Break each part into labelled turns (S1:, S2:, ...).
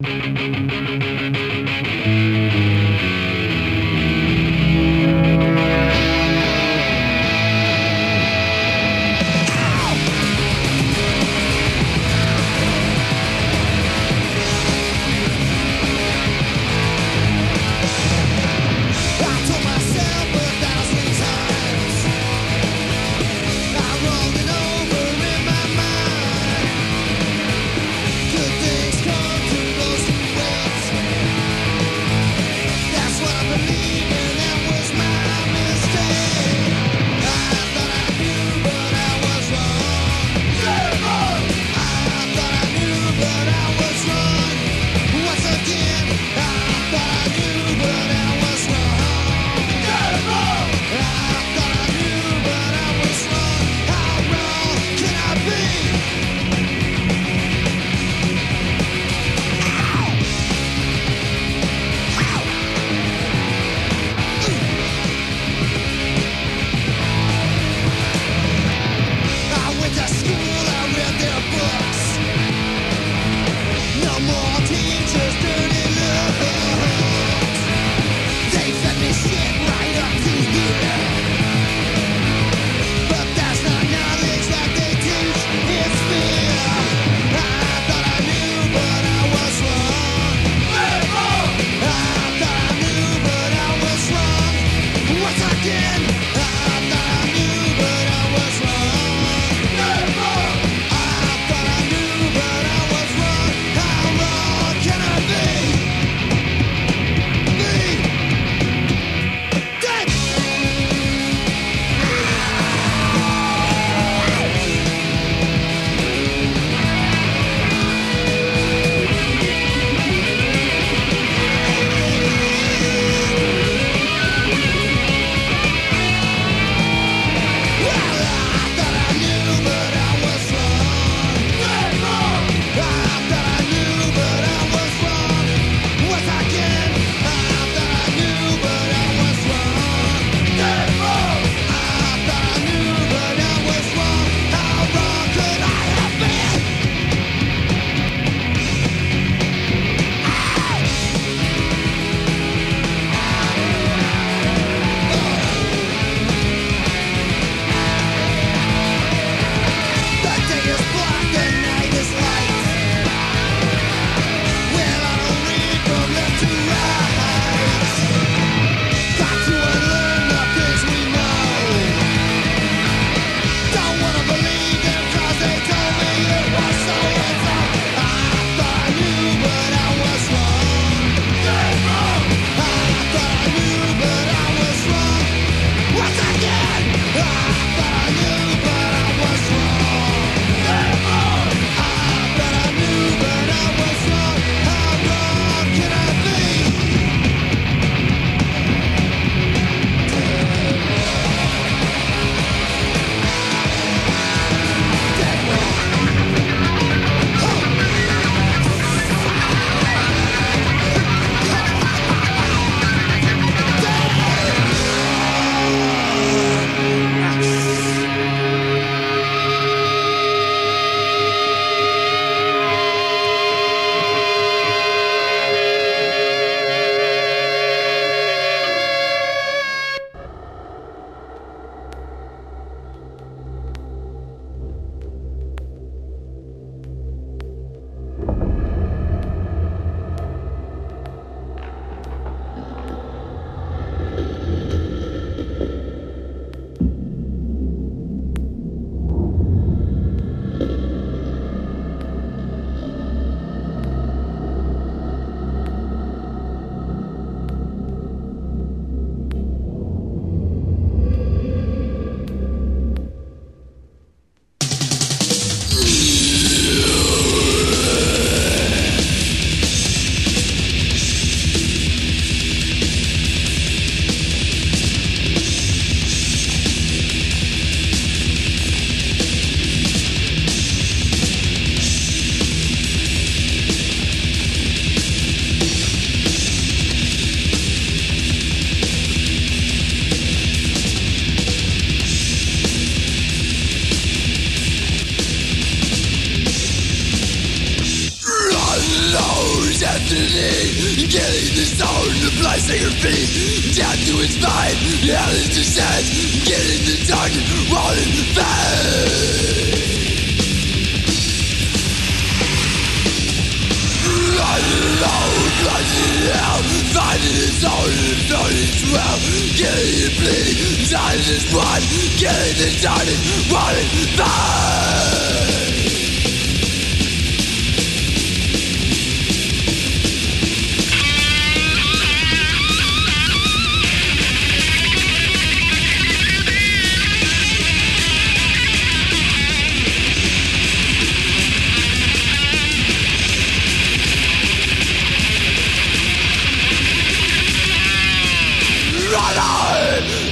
S1: I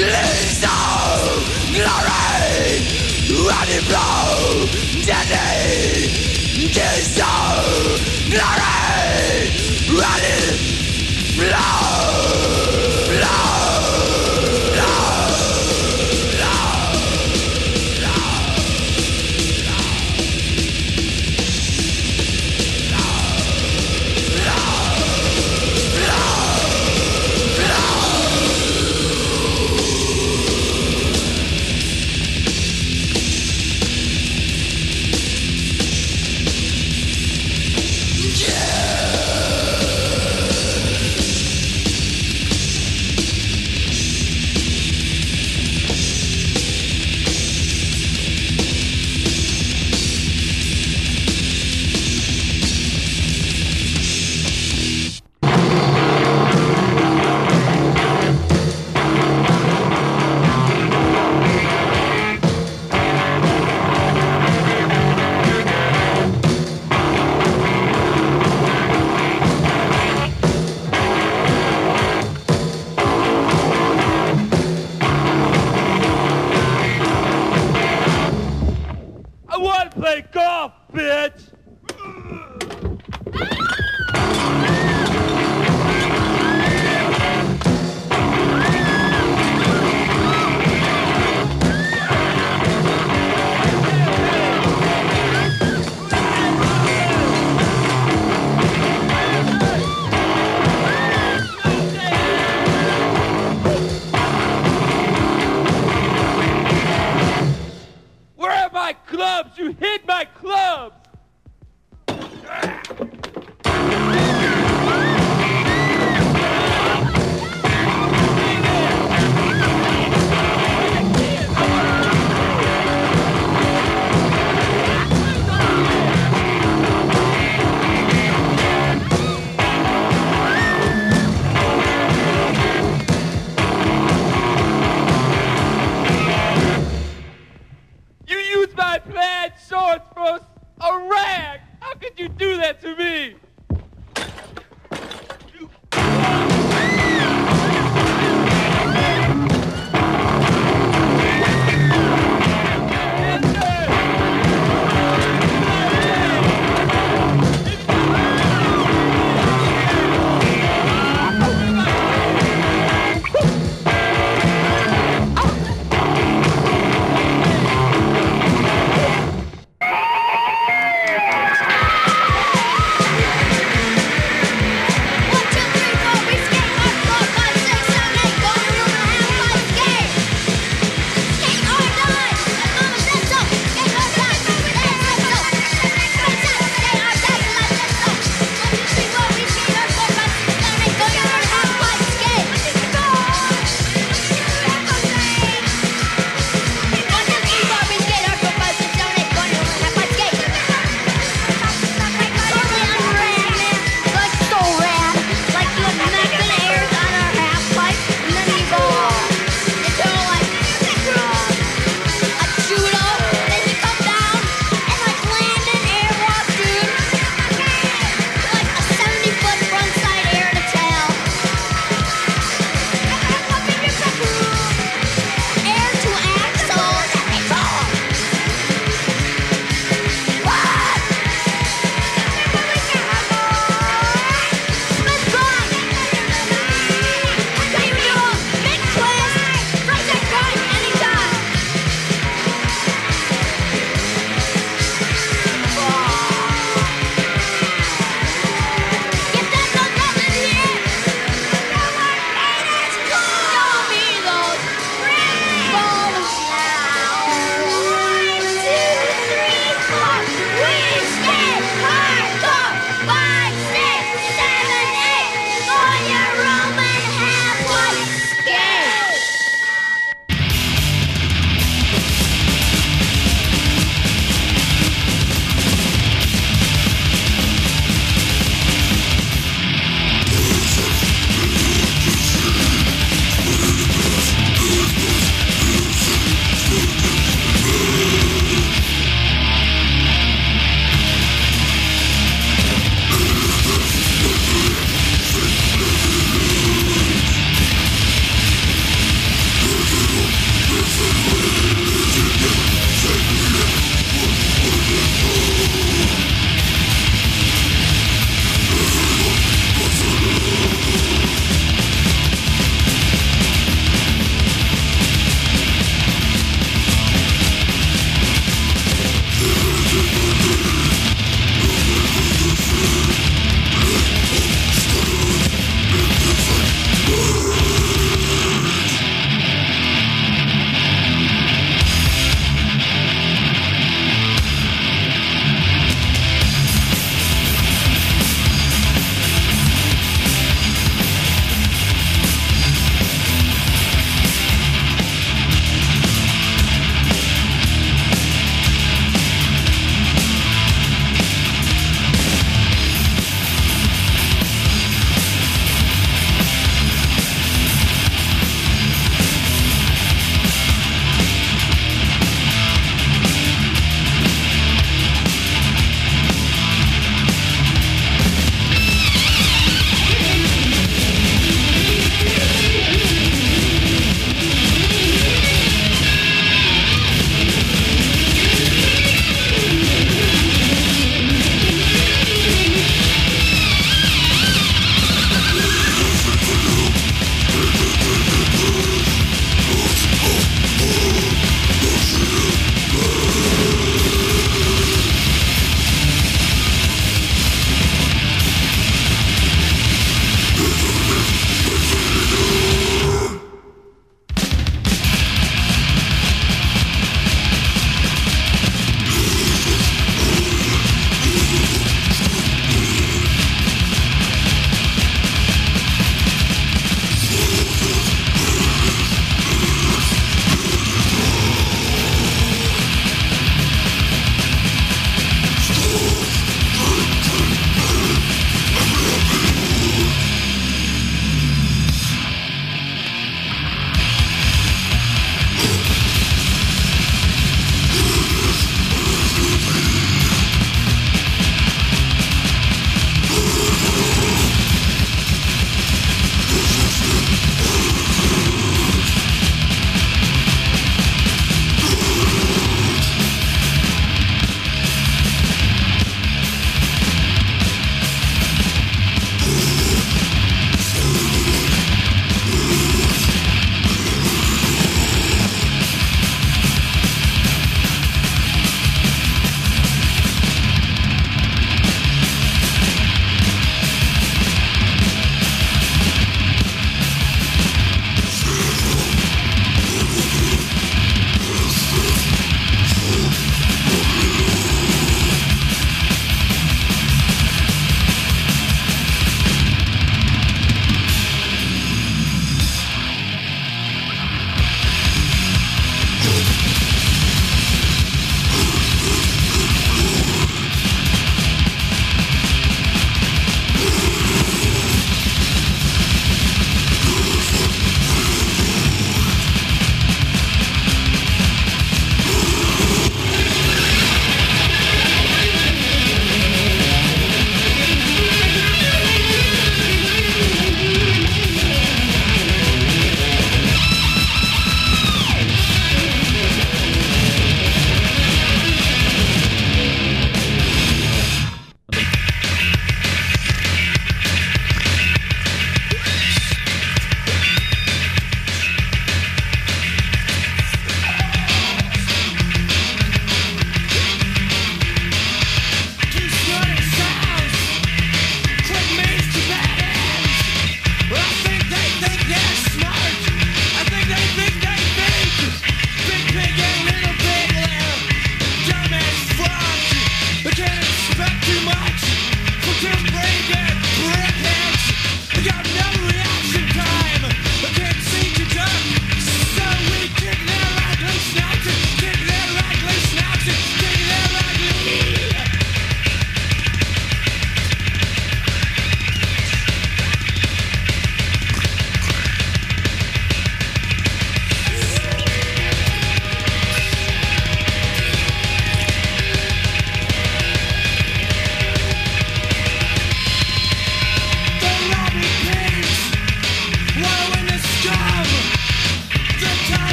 S2: Leaves no glory. Any blow. Deadly Gives no glory.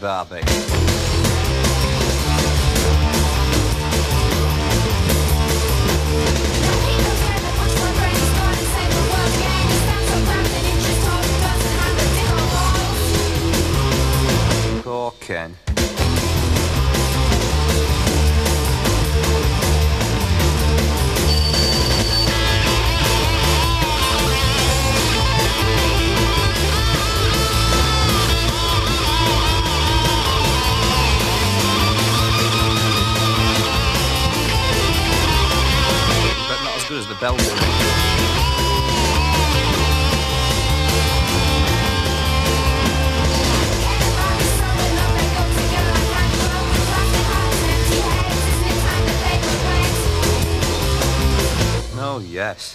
S3: Barbie. Poor as the Belgian. Oh, yes.